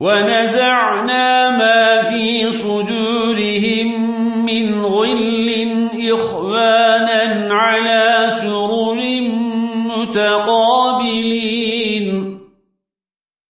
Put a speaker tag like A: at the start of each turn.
A: ونزعنا ما في صدورهم من غل إخوانا على سرر متقابلين.